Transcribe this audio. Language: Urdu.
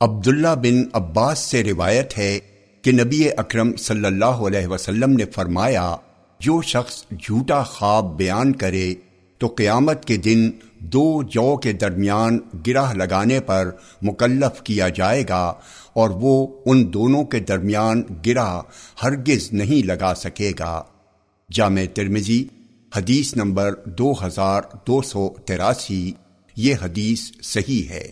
عبداللہ بن عباس سے روایت ہے کہ نبی اکرم صلی اللہ علیہ وسلم نے فرمایا، جو شخص جھوٹا خواب بیان کرے تو قیامت کے دن دو جو کے درمیان گرہ لگانے پر مکلف کیا جائے گا اور وہ ان دونوں کے درمیان گرہ ہرگز نہیں لگا سکے گا۔ جامع ترمزی حدیث نمبر دو ہزار دو سو تراسی، یہ حدیث صحیح ہے۔